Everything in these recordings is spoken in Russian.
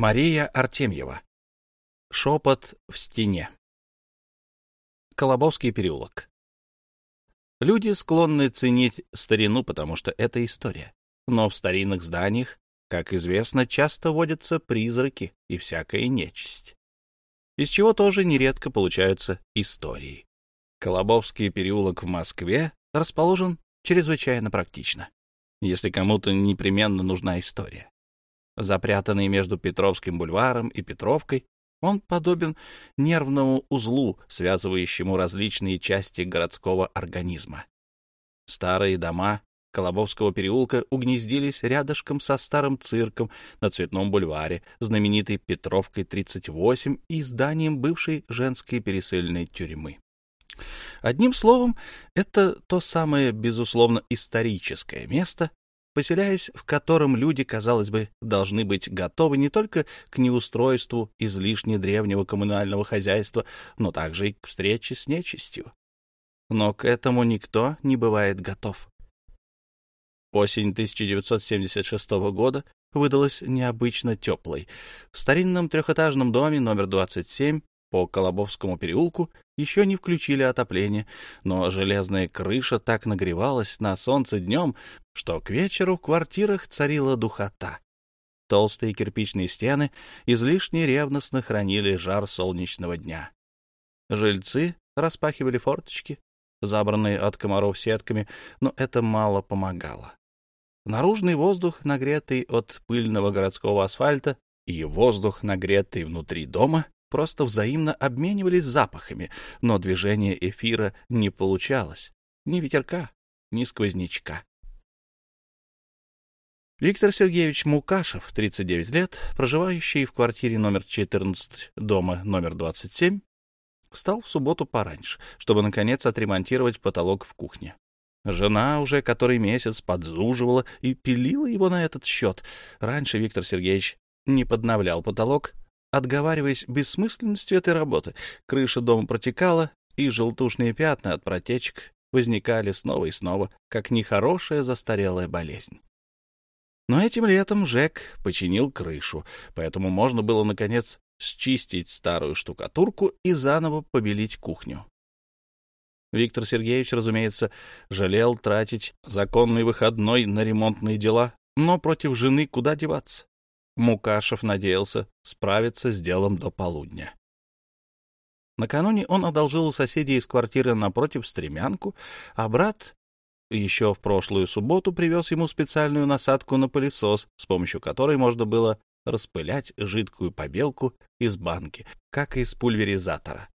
Мария Артемьева. Шепот в стене. Колобовский переулок. Люди склонны ценить старину, потому что это история. Но в старинных зданиях, как известно, часто водятся призраки и всякая нечисть. Из чего тоже нередко получаются истории. Колобовский переулок в Москве расположен чрезвычайно практично, если кому-то непременно нужна история. Запрятанный между Петровским бульваром и Петровкой, он подобен нервному узлу, связывающему различные части городского организма. Старые дома Колобовского переулка угнездились рядышком со старым цирком на Цветном бульваре, знаменитой Петровкой 38 и зданием бывшей женской пересыльной тюрьмы. Одним словом, это то самое, безусловно, историческое место, поселяясь в котором люди, казалось бы, должны быть готовы не только к неустройству излишне древнего коммунального хозяйства, но также и к встрече с нечистью. Но к этому никто не бывает готов. Осень 1976 года выдалась необычно теплой. В старинном трехэтажном доме номер 27 по Колобовскому переулку еще не включили отопление, но железная крыша так нагревалась на солнце днем, что к вечеру в квартирах царила духота. Толстые кирпичные стены излишне ревностно хранили жар солнечного дня. Жильцы распахивали форточки, забранные от комаров сетками, но это мало помогало. Наружный воздух, нагретый от пыльного городского асфальта, и воздух, нагретый внутри дома, просто взаимно обменивались запахами, но движение эфира не получалось. Ни ветерка, ни сквознячка. Виктор Сергеевич Мукашев, 39 лет, проживающий в квартире номер 14 дома номер 27, встал в субботу пораньше, чтобы, наконец, отремонтировать потолок в кухне. Жена уже который месяц подзуживала и пилила его на этот счет. Раньше Виктор Сергеевич не подновлял потолок, отговариваясь бессмысленностью этой работы. Крыша дома протекала, и желтушные пятна от протечек возникали снова и снова, как нехорошая застарелая болезнь. Но этим летом Жек починил крышу, поэтому можно было, наконец, счистить старую штукатурку и заново побелить кухню. Виктор Сергеевич, разумеется, жалел тратить законный выходной на ремонтные дела, но против жены куда деваться? Мукашев надеялся справиться с делом до полудня. Накануне он одолжил у соседей из квартиры напротив стремянку, а брат еще в прошлую субботу привез ему специальную насадку на пылесос, с помощью которой можно было распылять жидкую побелку из банки, как из пульверизатора.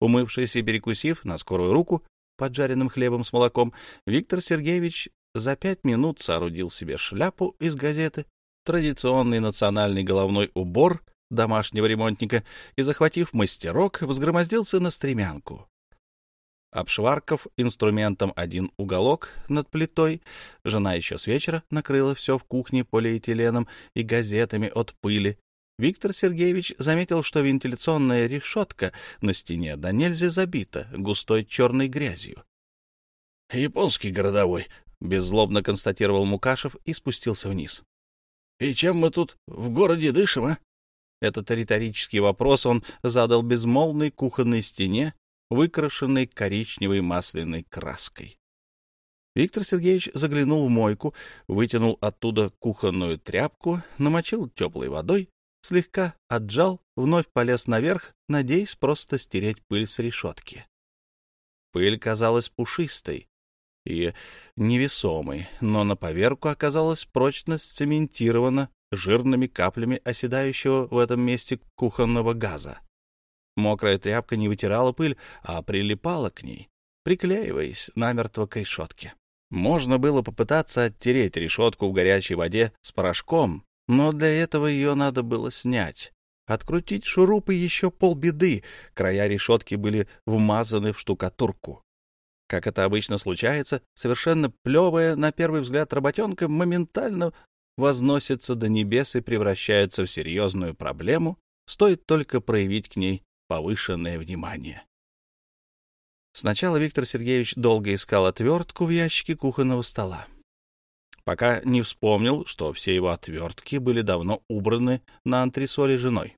Умывшись и перекусив на скорую руку поджаренным хлебом с молоком, Виктор Сергеевич за пять минут соорудил себе шляпу из газеты, традиционный национальный головной убор домашнего ремонтника и, захватив мастерок, взгромоздился на стремянку. Обшварков инструментом один уголок над плитой, жена еще с вечера накрыла все в кухне полиэтиленом и газетами от пыли. Виктор Сергеевич заметил, что вентиляционная решетка на стене до нельзя забита густой черной грязью. — Японский городовой, — беззлобно констатировал Мукашев и спустился вниз. — И чем мы тут в городе дышим, а? Этот риторический вопрос он задал безмолвной кухонной стене, выкрашенной коричневой масляной краской. Виктор Сергеевич заглянул в мойку, вытянул оттуда кухонную тряпку, намочил теплой водой, слегка отжал, вновь полез наверх, надеясь просто стереть пыль с решетки. Пыль казалась пушистой и невесомой, но на поверку оказалась прочно сцементирована жирными каплями оседающего в этом месте кухонного газа. Мокрая тряпка не вытирала пыль, а прилипала к ней, приклеиваясь намертво к решетке. Можно было попытаться оттереть решетку в горячей воде с порошком, но для этого ее надо было снять. Открутить шурупы еще полбеды, края решетки были вмазаны в штукатурку. Как это обычно случается, совершенно плевая на первый взгляд работенка моментально возносится до небес и превращается в серьезную проблему, стоит только проявить к ней повышенное внимание. Сначала Виктор Сергеевич долго искал отвертку в ящике кухонного стола. пока не вспомнил, что все его отвертки были давно убраны на антресоли женой.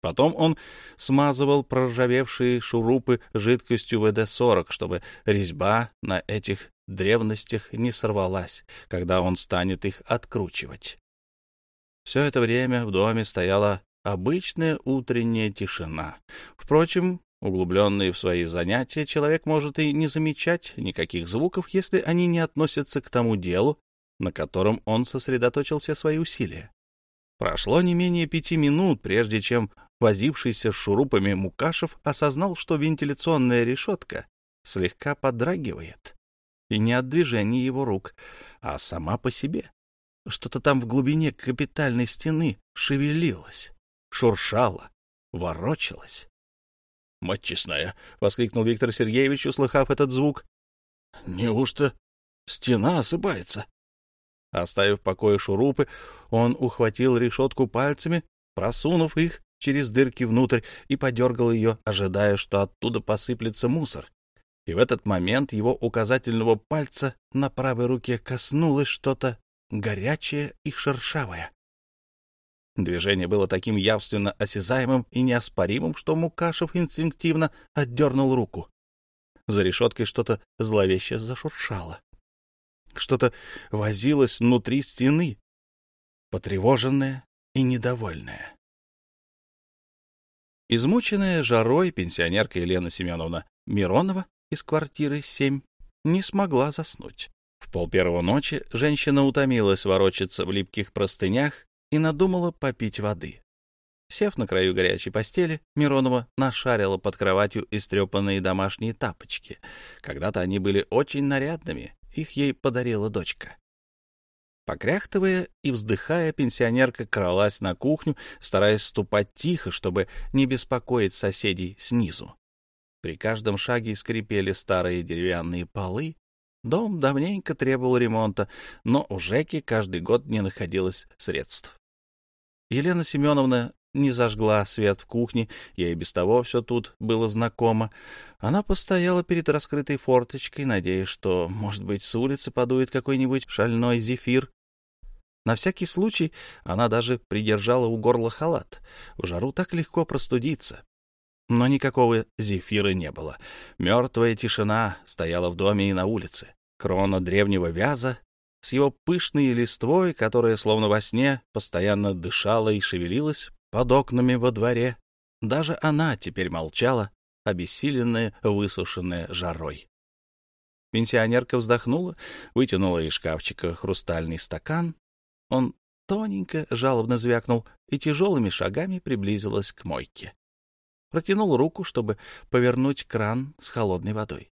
Потом он смазывал проржавевшие шурупы жидкостью ВД-40, чтобы резьба на этих древностях не сорвалась, когда он станет их откручивать. Все это время в доме стояла обычная утренняя тишина. Впрочем, углубленный в свои занятия, человек может и не замечать никаких звуков, если они не относятся к тому делу, на котором он сосредоточил все свои усилия. Прошло не менее пяти минут, прежде чем возившийся с шурупами Мукашев осознал, что вентиляционная решетка слегка подрагивает, и не от движения его рук, а сама по себе. Что-то там в глубине капитальной стены шевелилось, шуршало, ворочалось. — Мать честная! — воскликнул Виктор Сергеевич, услыхав этот звук. — Неужто стена осыпается? Оставив в покое шурупы, он ухватил решетку пальцами, просунув их через дырки внутрь и подергал ее, ожидая, что оттуда посыплется мусор. И в этот момент его указательного пальца на правой руке коснулось что-то горячее и шершавое. Движение было таким явственно осязаемым и неоспоримым, что Мукашев инстинктивно отдернул руку. За решеткой что-то зловеще зашуршало. Что-то возилось внутри стены, потревоженное и недовольное. Измученная жарой пенсионерка Елена Семеновна Миронова из квартиры 7 не смогла заснуть. В полпервого ночи женщина утомилась ворочаться в липких простынях и надумала попить воды. Сев на краю горячей постели, Миронова нашарила под кроватью истрепанные домашние тапочки. Когда-то они были очень нарядными, их ей подарила дочка. Покряхтывая и вздыхая, пенсионерка кралась на кухню, стараясь ступать тихо, чтобы не беспокоить соседей снизу. При каждом шаге скрипели старые деревянные полы. Дом давненько требовал ремонта, но у Жеки каждый год не находилось средств. Елена Семеновна не зажгла свет в кухне, ей без того все тут было знакомо. Она постояла перед раскрытой форточкой, надеясь, что, может быть, с улицы подует какой-нибудь шальной зефир. На всякий случай она даже придержала у горла халат. В жару так легко простудиться. Но никакого зефира не было. Мертвая тишина стояла в доме и на улице. Крона древнего вяза с его пышной листвой, которая, словно во сне, постоянно дышала и шевелилась под окнами во дворе. Даже она теперь молчала, обессиленная, высушенная жарой. Пенсионерка вздохнула, вытянула из шкафчика хрустальный стакан. Он тоненько, жалобно звякнул и тяжелыми шагами приблизилась к мойке. Протянул руку, чтобы повернуть кран с холодной водой.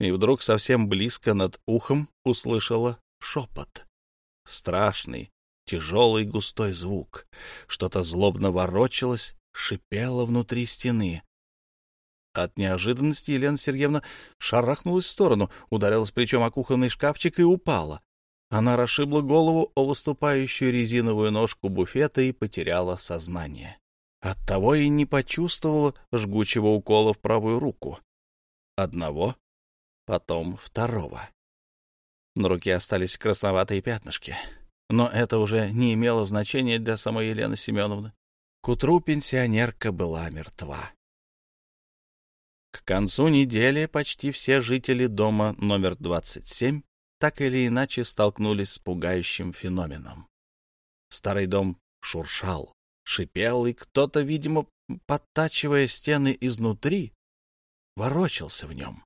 И вдруг совсем близко над ухом услышала шепот. Страшный, тяжелый густой звук. Что-то злобно ворочалось, шипело внутри стены. От неожиданности Елена Сергеевна шарахнулась в сторону, ударилась плечом о кухонный шкафчик и упала. Она расшибла голову о выступающую резиновую ножку буфета и потеряла сознание. Оттого и не почувствовала жгучего укола в правую руку. Одного, потом второго. На руке остались красноватые пятнышки. Но это уже не имело значения для самой Елены Семеновны. К утру пенсионерка была мертва. К концу недели почти все жители дома номер 27 так или иначе столкнулись с пугающим феноменом. Старый дом шуршал, шипел, и кто-то, видимо, подтачивая стены изнутри, ворочался в нем.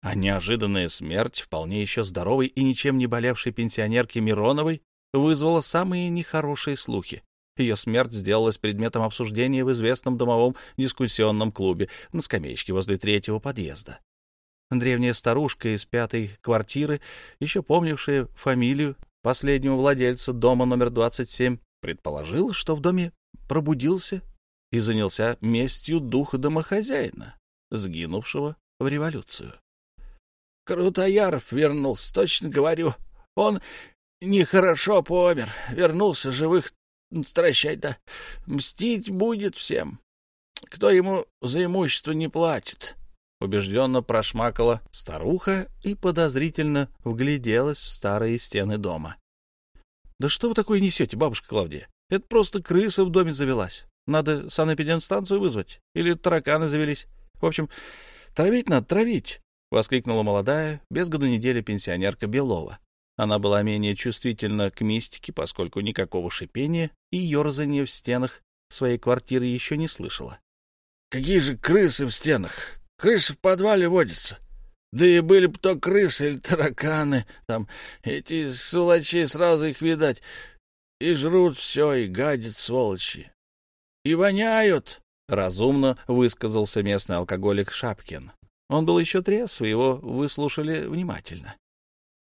А неожиданная смерть вполне еще здоровой и ничем не болевшей пенсионерки Мироновой вызвала самые нехорошие слухи. Ее смерть сделалась предметом обсуждения в известном домовом дискуссионном клубе на скамеечке возле третьего подъезда. Древняя старушка из пятой квартиры, еще помнившая фамилию последнего владельца дома номер 27, предположила, что в доме пробудился и занялся местью духа домохозяина, сгинувшего в революцию. Крутояров вернулся, точно говорю. Он нехорошо помер, вернулся живых стращать, да мстить будет всем. Кто ему за имущество не платит? Убежденно прошмакала старуха и подозрительно вгляделась в старые стены дома. Да что вы такое несете, бабушка Клавдия? Это просто крыса в доме завелась. Надо санэпидемстанцию вызвать. Или тараканы завелись. В общем, травить надо, травить. — воскликнула молодая, без году недели пенсионерка Белова. Она была менее чувствительна к мистике, поскольку никакого шипения и ерзания в стенах своей квартиры еще не слышала. — Какие же крысы в стенах? Крысы в подвале водятся. Да и были бы то крысы или тараканы, там эти сволочи сразу их видать, и жрут все, и гадят сволочи. И воняют, — разумно высказался местный алкоголик Шапкин. Он был еще трезв, его выслушали внимательно.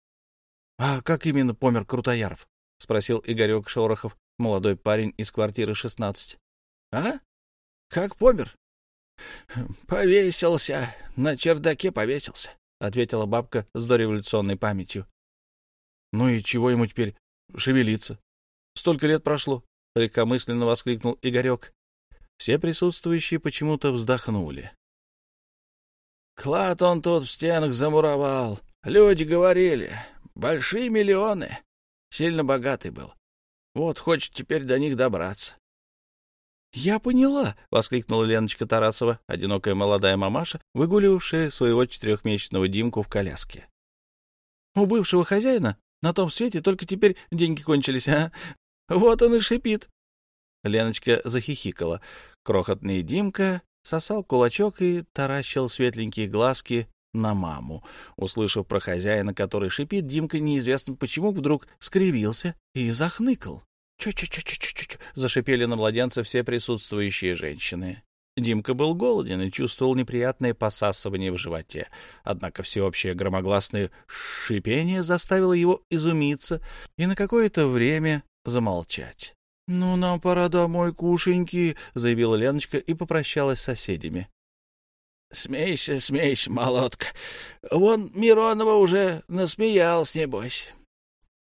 — А как именно помер Крутояров? — спросил Игорек Шорохов, молодой парень из квартиры 16. — А? Как помер? — Повесился, на чердаке повесился, — ответила бабка с дореволюционной памятью. — Ну и чего ему теперь шевелиться? Столько лет прошло, — легкомысленно воскликнул Игорек. Все присутствующие почему-то вздохнули. Клад он тут в стенах замуровал. Люди говорили, большие миллионы. Сильно богатый был. Вот хочет теперь до них добраться. — Я поняла, — воскликнула Леночка Тарасова, одинокая молодая мамаша, выгуливавшая своего четырехмесячного Димку в коляске. — У бывшего хозяина на том свете только теперь деньги кончились, а? Вот он и шипит. Леночка захихикала. Крохотный Димка сосал кулачок и таращил светленькие глазки на маму. Услышав про хозяина, который шипит, Димка неизвестно почему вдруг скривился и захныкал. «Чу-чу-чу-чу-чу-чу!» — зашипели на младенца все присутствующие женщины. Димка был голоден и чувствовал неприятное посасывание в животе. Однако всеобщее громогласное шипение заставило его изумиться и на какое-то время замолчать. — Ну, нам пора домой, кушеньки, — заявила Леночка и попрощалась с соседями. — Смейся, смейся, молотка. Вон Миронова уже насмеялась, небось.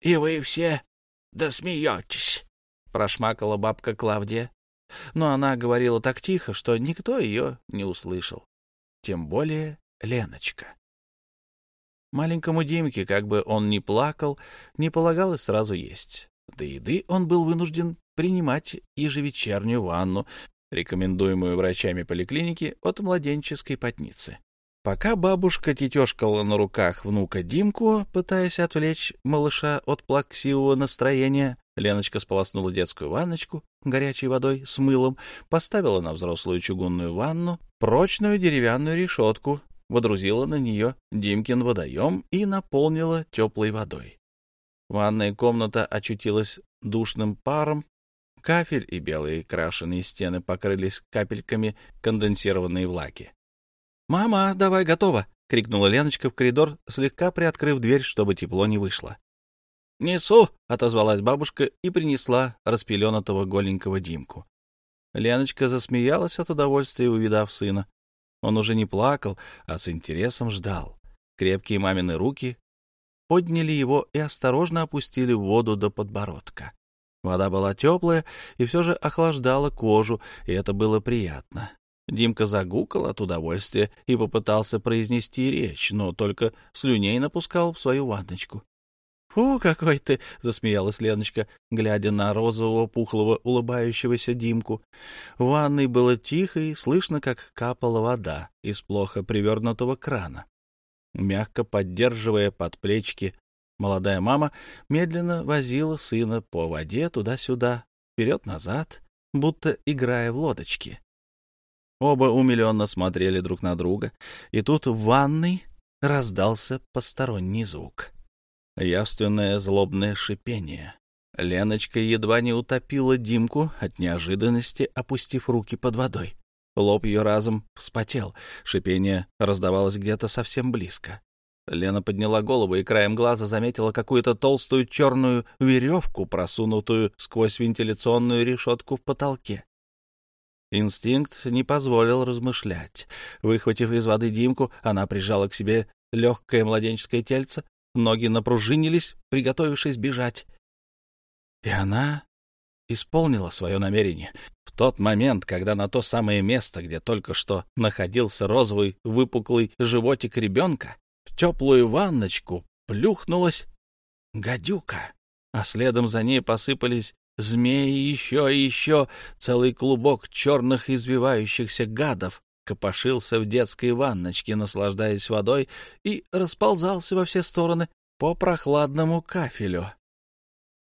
И вы все досмеетесь, — прошмакала бабка Клавдия. Но она говорила так тихо, что никто ее не услышал. Тем более Леночка. Маленькому Димке, как бы он ни плакал, не полагалось сразу есть. До еды он был вынужден принимать ежевечернюю ванну, рекомендуемую врачами поликлиники от младенческой потницы. Пока бабушка тетешкала на руках внука Димку, пытаясь отвлечь малыша от плаксивого настроения, Леночка сполоснула детскую ванночку горячей водой с мылом, поставила на взрослую чугунную ванну прочную деревянную решетку, водрузила на нее Димкин водоем и наполнила теплой водой. Ванная комната очутилась душным паром, кафель и белые крашеные стены покрылись капельками конденсированной влаги. «Мама, давай готово!» — крикнула Леночка в коридор, слегка приоткрыв дверь, чтобы тепло не вышло. «Несу!» — отозвалась бабушка и принесла распеленатого голенького Димку. Леночка засмеялась от удовольствия, увидав сына. Он уже не плакал, а с интересом ждал. Крепкие мамины руки подняли его и осторожно опустили в воду до подбородка. Вода была теплая и все же охлаждала кожу, и это было приятно. Димка загукал от удовольствия и попытался произнести речь, но только слюней напускал в свою ванночку. — Фу, какой ты! — засмеялась Леночка, глядя на розового, пухлого, улыбающегося Димку. В ванной было тихо и слышно, как капала вода из плохо привернутого крана. Мягко поддерживая под плечики Молодая мама медленно возила сына по воде туда-сюда, вперед-назад, будто играя в лодочки. Оба умиленно смотрели друг на друга, и тут в ванной раздался посторонний звук. Явственное злобное шипение. Леночка едва не утопила Димку от неожиданности, опустив руки под водой. Лоб ее разом вспотел, шипение раздавалось где-то совсем близко. Лена подняла голову и краем глаза заметила какую-то толстую черную веревку, просунутую сквозь вентиляционную решетку в потолке. Инстинкт не позволил размышлять. Выхватив из воды Димку, она прижала к себе легкое младенческое тельце, ноги напружинились, приготовившись бежать. И она исполнила свое намерение. В тот момент, когда на то самое место, где только что находился розовый выпуклый животик ребенка, в теплую ванночку плюхнулась гадюка. а следом за ней посыпались змеи еще и еще, целый клубок черных извивающихся гадов копошился в детской ванночке, наслаждаясь водой, и расползался во все стороны по прохладному кафелю.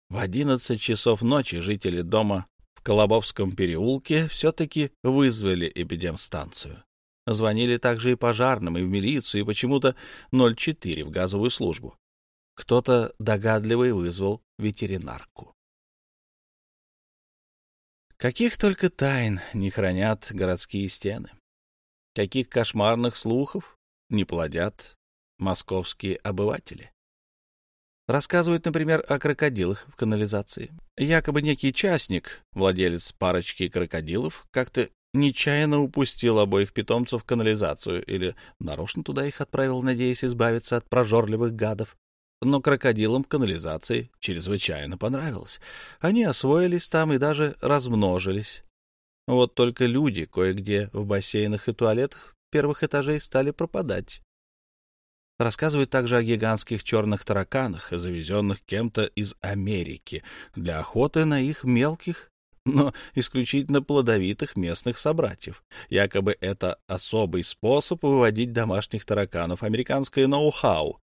В одиннадцать часов ночи жители дома в Колобовском переулке все-таки вызвали эпидемстанцию. Звонили также и пожарным, и в милицию, и почему-то 04 в газовую службу. Кто-то догадливый вызвал ветеринарку. Каких только тайн не хранят городские стены. Каких кошмарных слухов не плодят московские обыватели. Рассказывают, например, о крокодилах в канализации. Якобы некий частник, владелец парочки крокодилов, как-то нечаянно упустил обоих питомцев в канализацию или нарочно туда их отправил, надеясь избавиться от прожорливых гадов. Но крокодилам в канализации чрезвычайно понравилось. Они освоились там и даже размножились. Вот только люди кое-где в бассейнах и туалетах первых этажей стали пропадать. Рассказывают также о гигантских черных тараканах, завезенных кем-то из Америки для охоты на их мелких, но исключительно плодовитых местных собратьев. Якобы это особый способ выводить домашних тараканов, американское ноу-хау.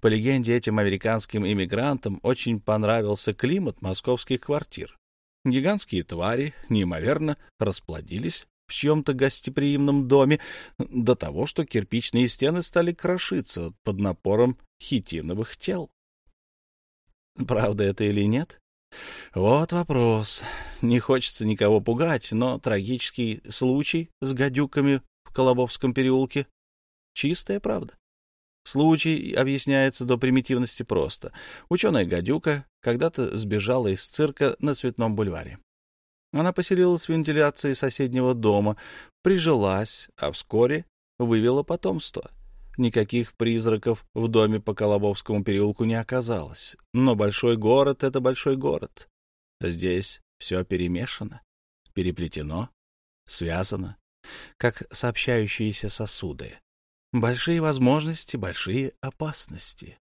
По легенде, этим американским иммигрантам очень понравился климат московских квартир. Гигантские твари неимоверно расплодились в чьем-то гостеприимном доме до того, что кирпичные стены стали крошиться под напором хитиновых тел. Правда это или нет? Вот вопрос. Не хочется никого пугать, но трагический случай с гадюками в Колобовском переулке — чистая правда. Случай объясняется до примитивности просто. Ученая гадюка когда-то сбежала из цирка на Цветном бульваре. Она поселилась в вентиляции соседнего дома, прижилась, а вскоре вывела потомство. Никаких призраков в доме по Колобовскому переулку не оказалось. Но большой город — это большой город. Здесь все перемешано, переплетено, связано, как сообщающиеся сосуды. Большие возможности, большие опасности.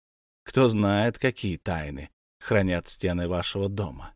Кто знает, какие тайны хранят стены вашего дома.